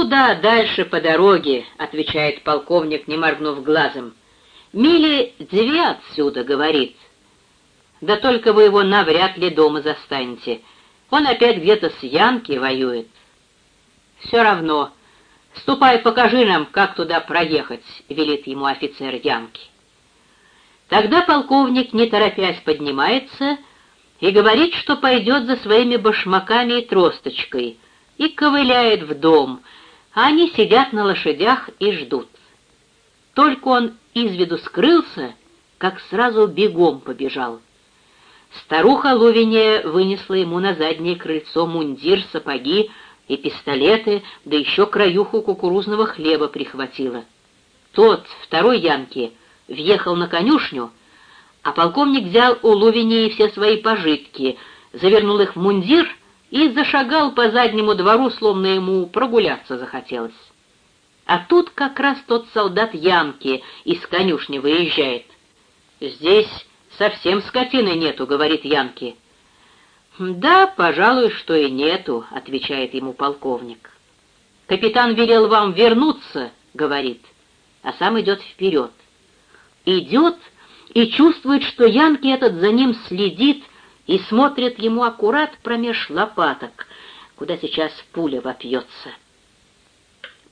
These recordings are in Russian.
«Туда, дальше по дороге», — отвечает полковник, не моргнув глазом. «Мили две отсюда», — говорит. «Да только вы его навряд ли дома застанете. Он опять где-то с Янки воюет». «Все равно. Ступай, покажи нам, как туда проехать», — велит ему офицер Янки. Тогда полковник, не торопясь, поднимается и говорит, что пойдет за своими башмаками и тросточкой, и ковыляет в дом, они сидят на лошадях и ждут. Только он из виду скрылся, как сразу бегом побежал. Старуха Лувине вынесла ему на заднее крыльцо мундир, сапоги и пистолеты, да еще краюху кукурузного хлеба прихватила. Тот, второй Янки, въехал на конюшню, а полковник взял у Лувинии все свои пожитки, завернул их в мундир и зашагал по заднему двору, словно ему прогуляться захотелось. А тут как раз тот солдат Янки из конюшни выезжает. «Здесь совсем скотины нету», — говорит Янки. «Да, пожалуй, что и нету», — отвечает ему полковник. «Капитан велел вам вернуться», — говорит, а сам идет вперед. Идет и чувствует, что Янки этот за ним следит и смотрит ему аккурат промеж лопаток, куда сейчас пуля вопьется.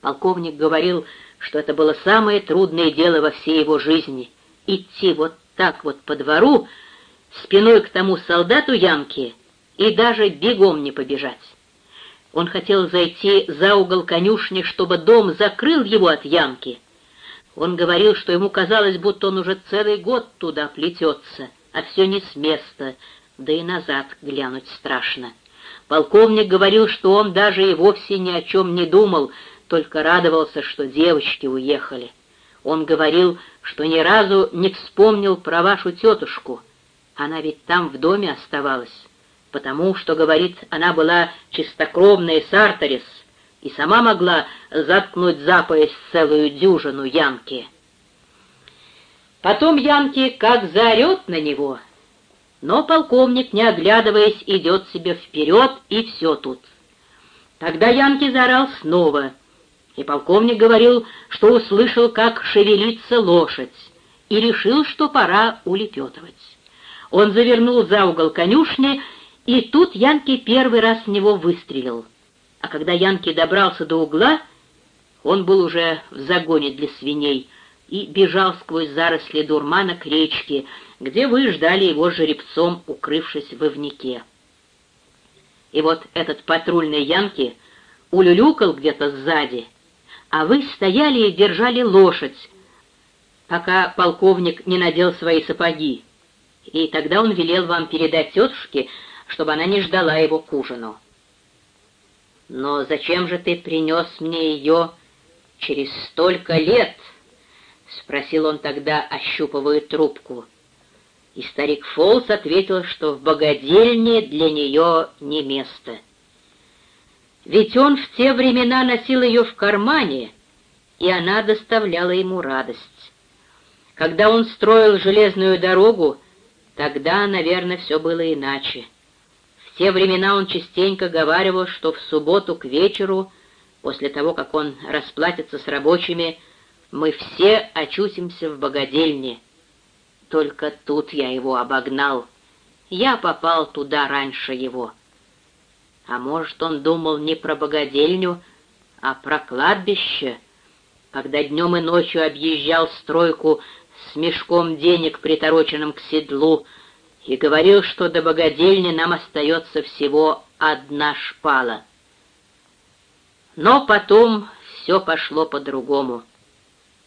Полковник говорил, что это было самое трудное дело во всей его жизни — идти вот так вот по двору, спиной к тому солдату Янки и даже бегом не побежать. Он хотел зайти за угол конюшни, чтобы дом закрыл его от Янки. Он говорил, что ему казалось, будто он уже целый год туда плетется, а все не с места, да и назад глянуть страшно. Полковник говорил, что он даже и вовсе ни о чем не думал, только радовался, что девочки уехали. Он говорил, что ни разу не вспомнил про вашу тетушку. Она ведь там в доме оставалась, потому что, говорит, она была чистокровная сартарис и сама могла заткнуть за пояс целую дюжину Янки. Потом Янки как заорет на него, но полковник, не оглядываясь, идет себе вперед, и все тут. Тогда Янки заорал снова — и полковник говорил, что услышал, как шевелится лошадь, и решил, что пора улепетывать. Он завернул за угол конюшни, и тут Янки первый раз в него выстрелил. А когда Янки добрался до угла, он был уже в загоне для свиней и бежал сквозь заросли дурмана к речке, где вы ждали его жеребцом, укрывшись в ивнике. И вот этот патрульный Янки улюлюкал где-то сзади — а вы стояли и держали лошадь, пока полковник не надел свои сапоги. И тогда он велел вам передать тетушке, чтобы она не ждала его к ужину. «Но зачем же ты принес мне ее через столько лет?» — спросил он тогда, ощупывая трубку. И старик Фолс ответил, что в богадельне для нее не место — ведь он в те времена носил ее в кармане, и она доставляла ему радость. Когда он строил железную дорогу, тогда, наверное, все было иначе. В те времена он частенько говаривал, что в субботу к вечеру, после того, как он расплатится с рабочими, мы все очутимся в богадельне. Только тут я его обогнал. Я попал туда раньше его. А может, он думал не про богадельню, а про кладбище, когда днем и ночью объезжал стройку с мешком денег, притороченным к седлу, и говорил, что до богадельни нам остается всего одна шпала. Но потом все пошло по-другому,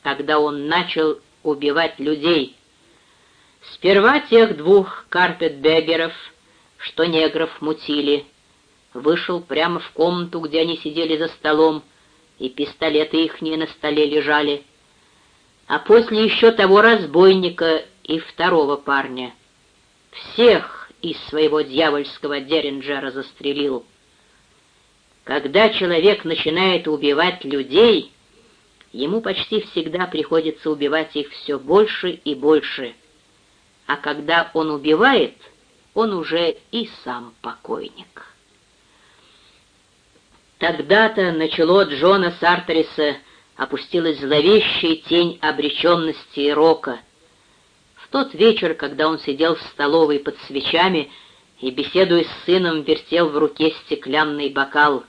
когда он начал убивать людей. Сперва тех двух карпетбегеров, что негров мутили, вышел прямо в комнату, где они сидели за столом, и пистолеты ихние на столе лежали. А после еще того разбойника и второго парня. Всех из своего дьявольского Деринджера застрелил. Когда человек начинает убивать людей, ему почти всегда приходится убивать их все больше и больше. А когда он убивает, он уже и сам покойник». Тогда-то на чело Джона Сартериса опустилась зловещая тень обреченности и рока. В тот вечер, когда он сидел в столовой под свечами и, беседуя с сыном, вертел в руке стеклянный бокал.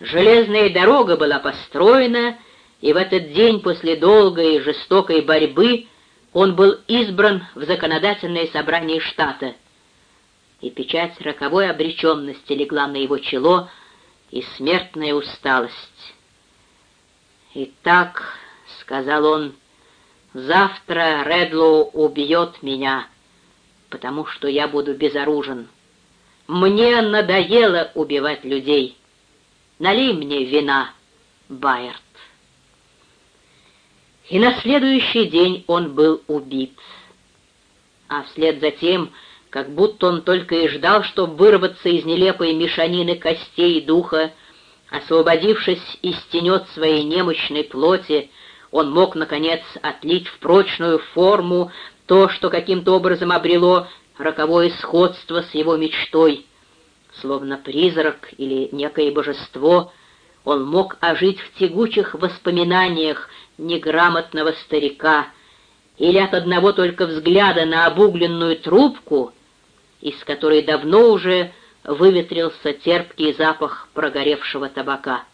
Железная дорога была построена, и в этот день после долгой и жестокой борьбы он был избран в законодательное собрание штата, и печать роковой обреченности легла на его чело и смертная усталость. «Итак», — сказал он, — «завтра Редлоу убьет меня, потому что я буду безоружен. Мне надоело убивать людей. Налей мне вина, Байерт». И на следующий день он был убит. А вслед за тем, как будто он только и ждал, чтобы вырваться из нелепой мешанины костей и духа, освободившись из тенет своей немощной плоти, он мог, наконец, отлить в прочную форму то, что каким-то образом обрело роковое сходство с его мечтой. Словно призрак или некое божество, он мог ожить в тягучих воспоминаниях неграмотного старика или от одного только взгляда на обугленную трубку, из которой давно уже выветрился терпкий запах прогоревшего табака.